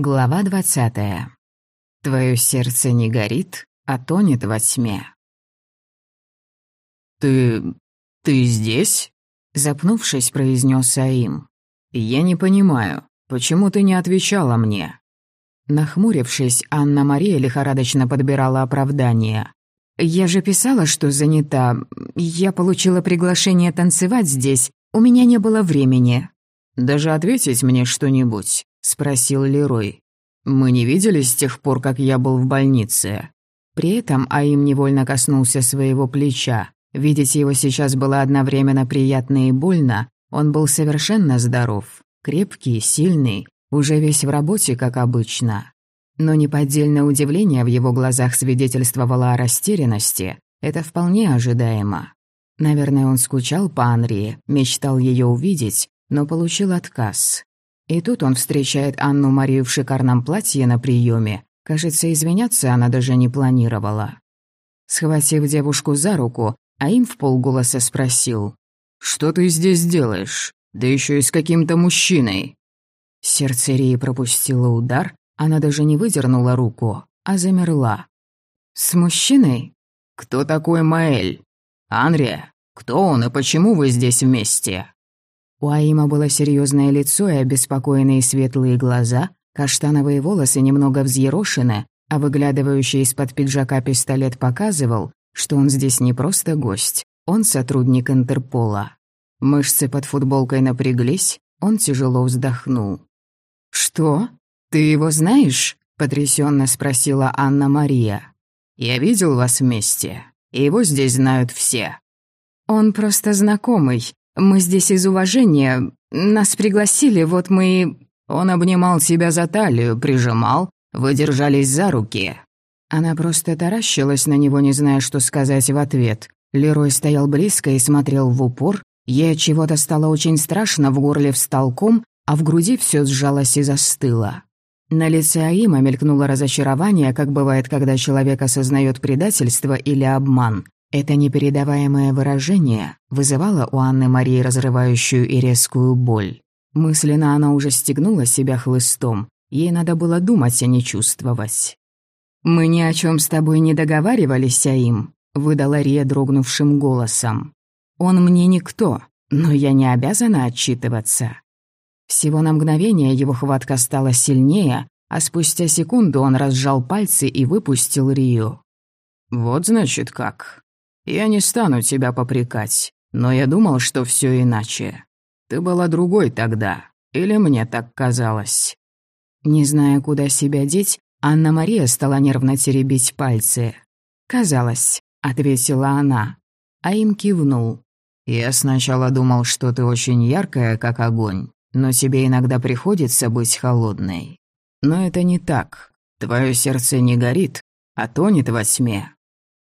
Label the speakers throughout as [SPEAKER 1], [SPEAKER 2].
[SPEAKER 1] Глава двадцатая. Твое сердце не горит, а тонет во тьме.
[SPEAKER 2] «Ты... ты здесь?»
[SPEAKER 1] Запнувшись, произнес Аим.
[SPEAKER 2] «Я не понимаю, почему ты не отвечала мне?»
[SPEAKER 1] Нахмурившись, Анна-Мария лихорадочно подбирала оправдание. «Я же писала, что занята. Я получила приглашение танцевать здесь. У меня не было времени».
[SPEAKER 2] «Даже ответить мне что-нибудь?» — спросил Лерой. «Мы не виделись с тех пор, как я был в больнице».
[SPEAKER 1] При этом Аим невольно коснулся своего плеча. Видеть его сейчас было одновременно приятно и больно. Он был совершенно здоров, крепкий, сильный, уже весь в работе, как обычно. Но неподдельное удивление в его глазах свидетельствовало о растерянности. Это вполне ожидаемо. Наверное, он скучал по Анри, мечтал ее увидеть, но получил отказ. И тут он встречает Анну-Марию в шикарном платье на приеме. Кажется, извиняться она даже не планировала. Схватив девушку за руку, а им в полголоса спросил.
[SPEAKER 2] «Что ты здесь делаешь? Да еще и с каким-то мужчиной!»
[SPEAKER 1] Сердце Рии пропустило удар, она даже не выдернула руку, а замерла. «С мужчиной?»
[SPEAKER 2] «Кто такой Маэль? Анрия? Кто он и почему вы здесь вместе?»
[SPEAKER 1] У Аима было серьезное лицо и обеспокоенные светлые глаза, каштановые волосы немного взъерошены, а выглядывающий из-под пиджака пистолет показывал, что он здесь не просто гость, он сотрудник Интерпола. Мышцы под футболкой напряглись, он тяжело вздохнул. «Что? Ты его знаешь?» — потрясенно спросила Анна-Мария.
[SPEAKER 2] «Я видел вас вместе, его здесь знают все».
[SPEAKER 1] «Он просто знакомый. Мы здесь из уважения. Нас пригласили, вот мы...»
[SPEAKER 2] Он обнимал себя за талию, прижимал, вы держались за руки.
[SPEAKER 1] Она просто таращилась на него, не зная, что сказать в ответ. Лерой стоял близко и смотрел в упор. Ей чего-то стало очень страшно, в горле встал ком, а в груди все сжалось и застыло. На лице Аима мелькнуло разочарование, как бывает, когда человек осознает предательство или обман. Это непередаваемое выражение вызывало у Анны Марии разрывающую и резкую боль. Мысленно она уже стегнула себя хлыстом. Ей надо было думать, а не чувствовать. «Мы ни о чем с тобой не договаривались, Аим», — выдала Рия дрогнувшим голосом. «Он мне никто, но я не обязана отчитываться». Всего на мгновение его хватка стала сильнее, а спустя секунду он разжал пальцы и выпустил Рию.
[SPEAKER 2] «Вот значит как. Я не стану тебя попрекать, но я думал, что все иначе. Ты была другой тогда, или мне так казалось?»
[SPEAKER 1] Не зная, куда себя деть, Анна-Мария стала нервно теребить пальцы. «Казалось», — ответила она. А им кивнул.
[SPEAKER 2] «Я сначала думал, что ты очень яркая, как огонь, но тебе иногда приходится быть холодной. Но это не так. Твое сердце не горит, а тонет во тьме.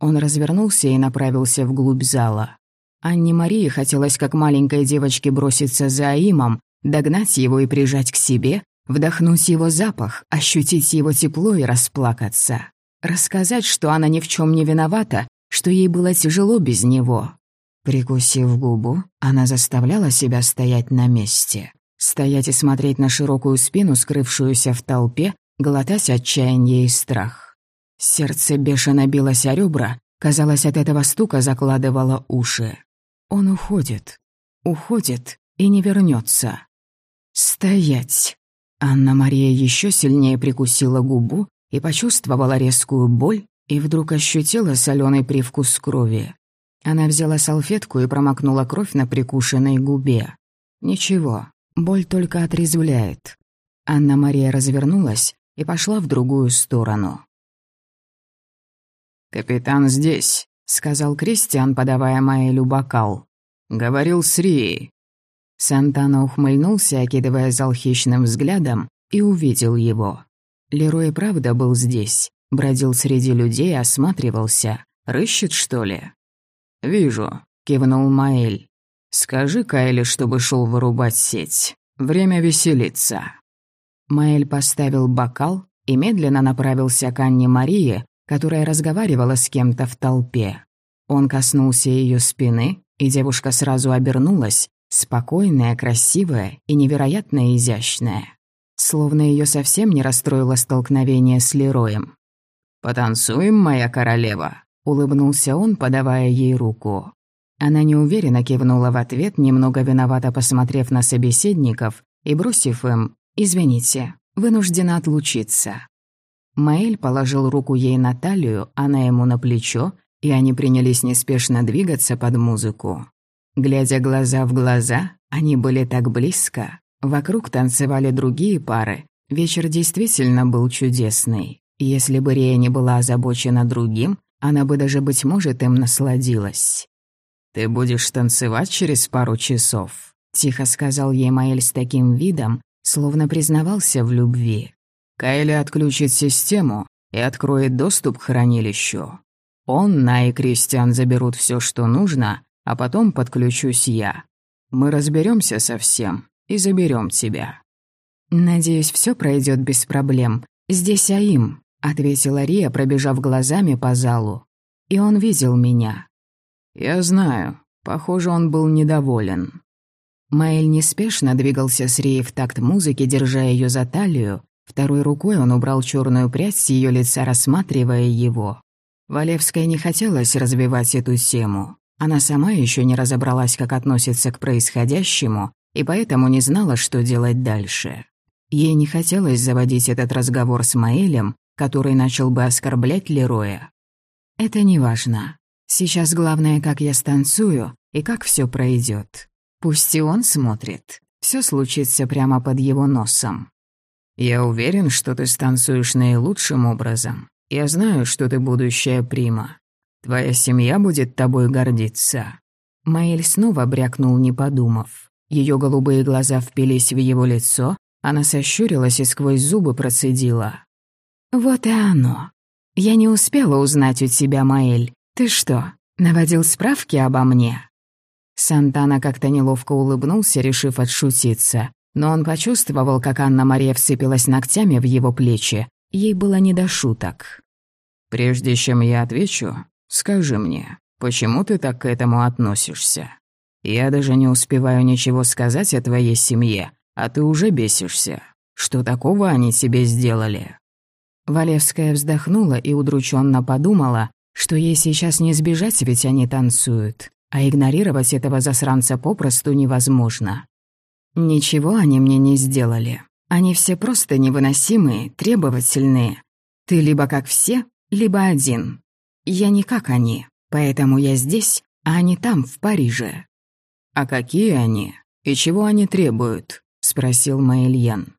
[SPEAKER 1] Он развернулся и направился вглубь зала. Анне Марии хотелось как маленькой девочке броситься за Аимом, догнать его и прижать к себе, вдохнуть его запах, ощутить его тепло и расплакаться. Рассказать, что она ни в чем не виновата, что ей было тяжело без него. Прикусив губу, она заставляла себя стоять на месте. Стоять и смотреть на широкую спину, скрывшуюся в толпе, глотать отчаяние и страх. Сердце бешено билось о ребра, казалось, от этого стука закладывало уши. Он уходит, уходит и не вернется. Стоять! Анна-Мария еще сильнее прикусила губу и почувствовала резкую боль, и вдруг ощутила соленый привкус крови. Она взяла салфетку и промокнула кровь на прикушенной губе. Ничего, боль только отрезвляет. Анна-Мария развернулась и пошла в другую сторону.
[SPEAKER 2] «Капитан здесь», — сказал Кристиан, подавая Маэлю бокал. «Говорил с Рией».
[SPEAKER 1] Сантана ухмыльнулся, окидывая зал хищным взглядом, и увидел его. Лерой правда был здесь, бродил среди людей, осматривался. Рыщет, что ли?
[SPEAKER 2] «Вижу», — кивнул Маэль. «Скажи Кайле, чтобы шел вырубать сеть. Время веселиться».
[SPEAKER 1] Маэль поставил бокал и медленно направился к Анне Марии, которая разговаривала с кем-то в толпе. Он коснулся ее спины, и девушка сразу обернулась, спокойная, красивая и невероятно изящная. словно ее совсем не расстроило столкновение с Лероем.
[SPEAKER 2] «Потанцуем, моя королева», — улыбнулся он, подавая ей руку.
[SPEAKER 1] Она неуверенно кивнула в ответ, немного виновато посмотрев на собеседников и бросив им «Извините, вынуждена отлучиться». Маэль положил руку ей на талию, она ему на плечо, и они принялись неспешно двигаться под музыку. Глядя глаза в глаза, они были так близко. Вокруг танцевали другие пары. Вечер действительно был чудесный. Если бы Рея не была озабочена другим, она бы даже, быть может, им насладилась.
[SPEAKER 2] «Ты будешь танцевать через пару часов», —
[SPEAKER 1] тихо сказал ей Маэль с таким видом, словно признавался в любви.
[SPEAKER 2] «Кайли отключит систему и откроет доступ к хранилищу. Он, На и Кристиан заберут все, что нужно, а потом подключусь я. Мы разберемся со всем и заберем тебя».
[SPEAKER 1] «Надеюсь, все пройдет без проблем. Здесь Аим», — ответила Рия, пробежав глазами по залу. «И он видел меня.
[SPEAKER 2] «Я знаю. Похоже, он был недоволен».
[SPEAKER 1] Маэль неспешно двигался с Рией в такт музыки, держа ее за талию. Второй рукой он убрал черную прядь с ее лица, рассматривая его. Валевская не хотелось развивать эту тему. Она сама еще не разобралась, как относится к происходящему, и поэтому не знала, что делать дальше. Ей не хотелось заводить этот разговор с Маэлем, который начал бы оскорблять Лероя. «Это не важно. Сейчас главное, как я станцую и как все пройдет. Пусть и он смотрит. Все случится прямо под его носом.
[SPEAKER 2] Я уверен, что ты станцуешь наилучшим образом. Я знаю, что ты будущая прима. Твоя семья будет тобой гордиться».
[SPEAKER 1] Маэль снова брякнул, не подумав. Ее голубые глаза впились в его лицо, она сощурилась и сквозь зубы процедила. «Вот и оно. Я не успела узнать у тебя, Маэль, «Ты что, наводил справки обо мне?» Сантана как-то неловко улыбнулся, решив отшутиться, но он почувствовал, как Анна-Мария вцепилась ногтями в его плечи. Ей было не до шуток.
[SPEAKER 2] «Прежде чем я отвечу, скажи мне, почему ты так к этому относишься? Я даже не успеваю ничего сказать о твоей семье, а ты уже бесишься. Что такого они тебе сделали?»
[SPEAKER 1] Валевская вздохнула и удрученно подумала, что ей сейчас не сбежать, ведь они танцуют, а игнорировать этого засранца попросту невозможно. Ничего они мне не сделали. Они все просто невыносимые, требовательные. Ты либо как все, либо один. Я не как они, поэтому я здесь, а они там, в Париже».
[SPEAKER 2] «А какие они? И чего они требуют?» — спросил Маэльян.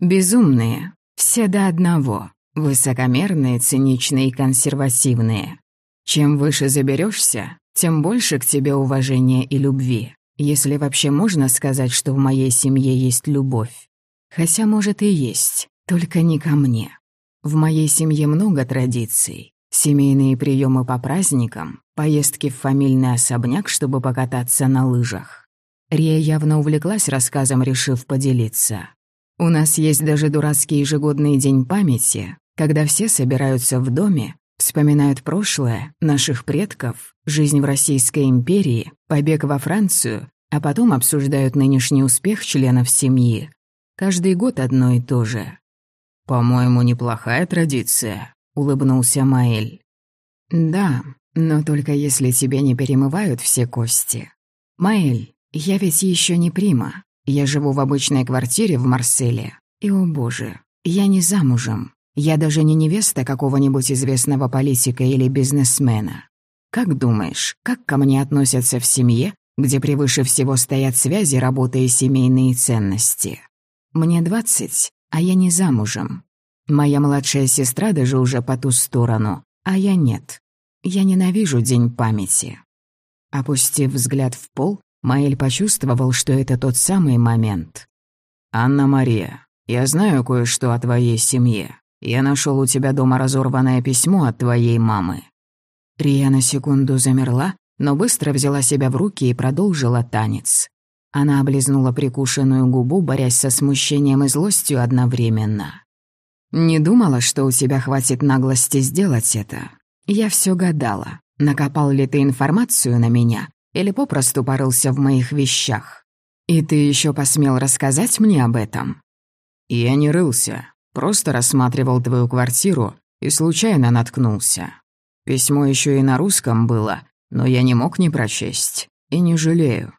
[SPEAKER 1] «Безумные, все до одного. Высокомерные, циничные и консервативные. Чем выше заберешься, тем больше к тебе уважения и любви. Если вообще можно сказать, что в моей семье есть любовь. Хотя, может, и есть, только не ко мне. В моей семье много традиций. Семейные приемы по праздникам, поездки в фамильный особняк, чтобы покататься на лыжах. Рия явно увлеклась рассказом, решив поделиться. У нас есть даже дурацкий ежегодный день памяти, когда все собираются в доме, вспоминают прошлое, наших предков, жизнь в Российской империи, побег во Францию, а потом обсуждают нынешний успех членов семьи. Каждый год одно и то же.
[SPEAKER 2] «По-моему, неплохая традиция», — улыбнулся Маэль.
[SPEAKER 1] «Да, но только если тебе не перемывают все кости. Маэль, я ведь еще не прима. Я живу в обычной квартире в Марселе. И, о боже, я не замужем. Я даже не невеста какого-нибудь известного политика или бизнесмена. Как думаешь, как ко мне относятся в семье, где превыше всего стоят связи, работа и семейные ценности? Мне двадцать, а я не замужем. Моя младшая сестра даже уже по ту сторону, а я нет. Я ненавижу День памяти. Опустив взгляд в пол, Маэль почувствовал, что это тот самый момент.
[SPEAKER 2] «Анна-Мария, я знаю кое-что о твоей семье. Я нашел у тебя дома разорванное письмо от твоей мамы».
[SPEAKER 1] Рия на секунду замерла, но быстро взяла себя в руки и продолжила танец. Она облизнула прикушенную губу, борясь со смущением и злостью одновременно. «Не думала, что у тебя хватит наглости сделать это. Я все гадала, накопал ли ты информацию на меня или попросту порылся в моих вещах. И ты еще посмел рассказать мне об этом?»
[SPEAKER 2] «Я не рылся, просто рассматривал твою квартиру и случайно наткнулся. Письмо еще и на русском было, но я не мог не прочесть. И не жалею.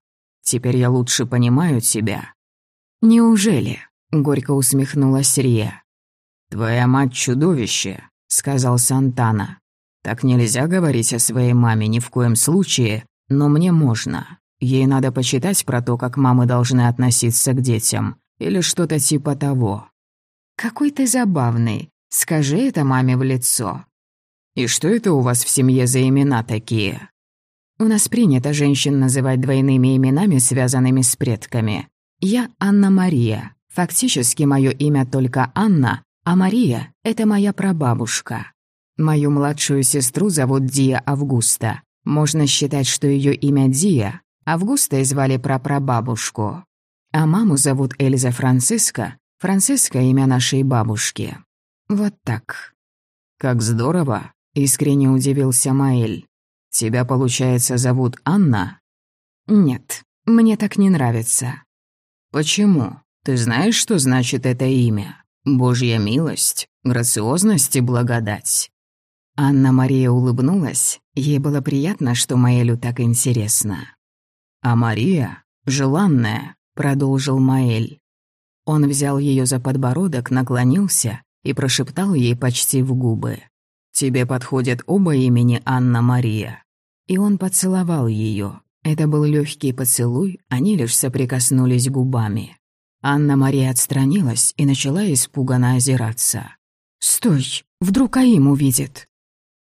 [SPEAKER 2] Теперь я лучше понимаю тебя».
[SPEAKER 1] «Неужели?» — горько усмехнулась Рия.
[SPEAKER 2] «Твоя мать чудовище», — сказал Сантана. «Так нельзя говорить о своей маме ни в коем случае, но мне можно. Ей надо почитать про то, как мамы должны относиться к детям, или что-то типа того».
[SPEAKER 1] «Какой ты забавный. Скажи это маме в лицо».
[SPEAKER 2] «И что это у вас в семье за имена такие?»
[SPEAKER 1] «У нас принято женщин называть двойными именами, связанными с предками. Я Анна-Мария. Фактически мое имя только Анна, а Мария — это моя прабабушка. Мою младшую сестру зовут Дия Августа. Можно считать, что ее имя Дия. Августа звали прапрабабушку. А маму зовут Эльза Франциска. Франциска — имя нашей бабушки. Вот так.
[SPEAKER 2] «Как здорово!» — искренне удивился Маэль. «Тебя, получается, зовут Анна?»
[SPEAKER 1] «Нет, мне так не нравится».
[SPEAKER 2] «Почему? Ты знаешь, что значит это имя? Божья милость, грациозность и благодать».
[SPEAKER 1] Анна-Мария улыбнулась. Ей было приятно, что Маэлю так интересно.
[SPEAKER 2] «А Мария — желанная», — продолжил Маэль.
[SPEAKER 1] Он взял ее за подбородок, наклонился и прошептал ей почти в губы.
[SPEAKER 2] «Тебе подходят оба имени Анна-Мария».
[SPEAKER 1] И он поцеловал ее. Это был легкий поцелуй, они лишь соприкоснулись губами. Анна-Мария отстранилась и начала испуганно озираться. «Стой! Вдруг Аим увидит!»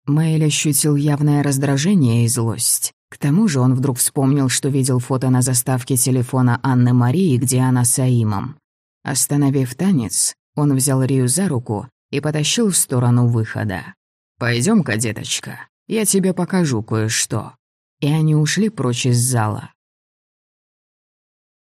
[SPEAKER 1] Мэйль ощутил явное раздражение и злость. К тому же он вдруг вспомнил, что видел фото на заставке телефона Анны Марии, где она с Аимом. Остановив танец, он взял Рию за руку и потащил в сторону выхода.
[SPEAKER 2] «Пойдём-ка, деточка, я тебе покажу кое-что».
[SPEAKER 1] И они ушли прочь из зала.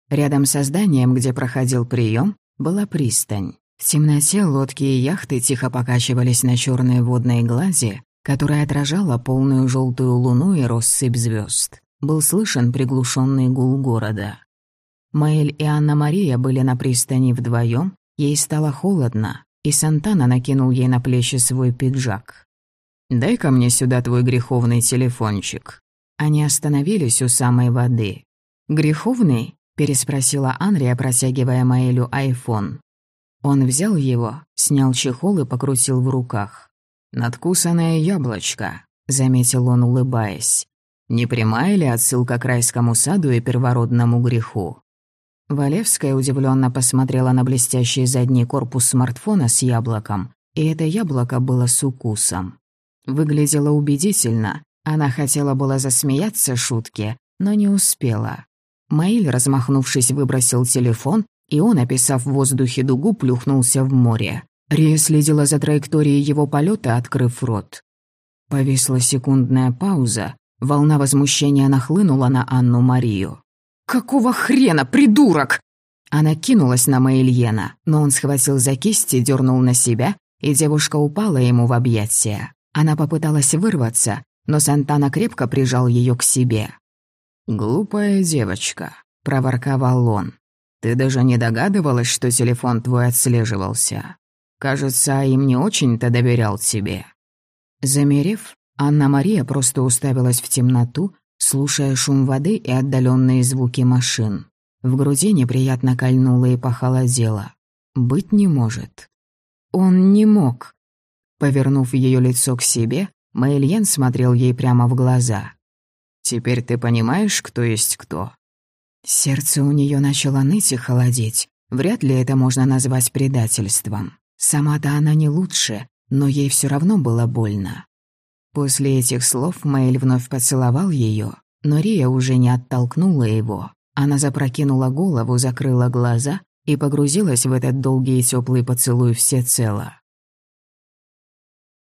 [SPEAKER 1] Рядом со зданием, где проходил прием, была пристань. В темноте лодки и яхты тихо покачивались на черной водной глади, которая отражала полную желтую луну и россыпь звезд. Был слышен приглушенный гул города. Маэль и Анна-Мария были на пристани вдвоем, ей стало холодно, и Сантана накинул ей на плечи свой пиджак.
[SPEAKER 2] «Дай-ка мне сюда твой греховный телефончик».
[SPEAKER 1] Они остановились у самой воды. «Греховный?» — переспросила Анрия, протягивая Маэлю айфон. Он взял его, снял чехол и покрутил в руках.
[SPEAKER 2] «Надкусанное яблочко», — заметил он, улыбаясь. «Не прямая ли отсылка к райскому саду и первородному греху?»
[SPEAKER 1] Валевская удивленно посмотрела на блестящий задний корпус смартфона с яблоком, и это яблоко было с укусом. Выглядело убедительно, она хотела было засмеяться шутке, но не успела. Маиль, размахнувшись, выбросил телефон, и он, описав в воздухе дугу, плюхнулся в море. Рия следила за траекторией его полета, открыв рот. Повисла секундная пауза, волна возмущения нахлынула на Анну-Марию. «Какого хрена, придурок?» Она кинулась на Маильена, но он схватил за кисть и дернул на себя, и девушка упала ему в объятия. Она попыталась вырваться, но Сантана крепко прижал ее к себе.
[SPEAKER 2] «Глупая девочка», — проворковал он. «Ты даже не догадывалась, что телефон твой отслеживался?» Кажется, им не очень-то доверял тебе».
[SPEAKER 1] Замерев, Анна-Мария просто уставилась в темноту, слушая шум воды и отдаленные звуки машин. В груди неприятно кольнуло и похолодело. Быть не может. Он не мог. Повернув ее лицо к себе, Мэйльен смотрел ей прямо в глаза.
[SPEAKER 2] «Теперь ты понимаешь, кто есть кто?»
[SPEAKER 1] Сердце у нее начало ныть и холодеть. Вряд ли это можно назвать предательством. Сама-то она не лучше, но ей все равно было больно. После этих слов Мэйль вновь поцеловал ее, но Рия уже не оттолкнула его. Она запрокинула голову, закрыла глаза и погрузилась в этот долгий и теплый поцелуй всецело.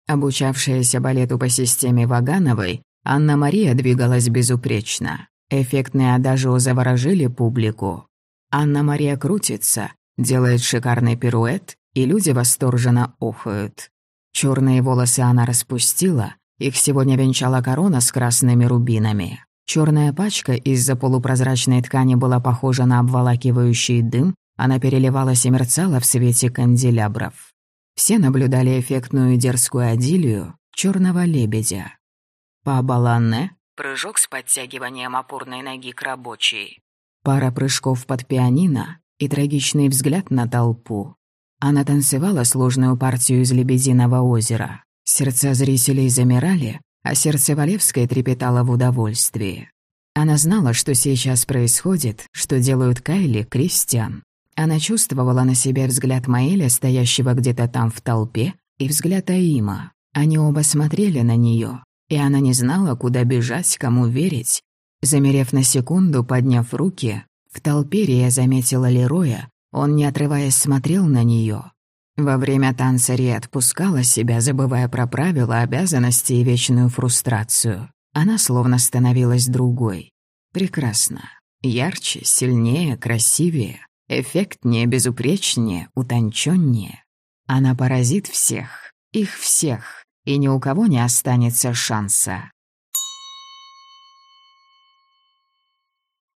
[SPEAKER 1] Обучавшаяся балету по системе Вагановой, Анна-Мария двигалась безупречно. Эффектные адажио заворожили публику. Анна-Мария крутится, делает шикарный пируэт и люди восторженно охают. Черные волосы она распустила, их сегодня венчала корона с красными рубинами. Черная пачка из-за полупрозрачной ткани была похожа на обволакивающий дым, Она переливалась и мерцала в свете канделябров. Все наблюдали эффектную дерзкую адилию черного лебедя. По баланне — прыжок с подтягиванием опорной ноги к рабочей. Пара прыжков под пианино и трагичный взгляд на толпу. Она танцевала сложную партию из «Лебединого озера». Сердца зрителей замирали, а сердце Валевской трепетало в удовольствии. Она знала, что сейчас происходит, что делают Кайли, Кристиан. Она чувствовала на себе взгляд Маэля, стоящего где-то там в толпе, и взгляд Аима. Они оба смотрели на нее, и она не знала, куда бежать, кому верить. Замерев на секунду, подняв руки, в толпе Рия заметила Лероя, он, не отрываясь, смотрел на нее. Во время танца Ри отпускала себя, забывая про правила, обязанности и вечную фрустрацию. Она словно становилась другой. Прекрасно. Ярче, сильнее, красивее, эффектнее, безупречнее, утонченнее. Она поразит всех, их всех, и ни у кого не останется шанса.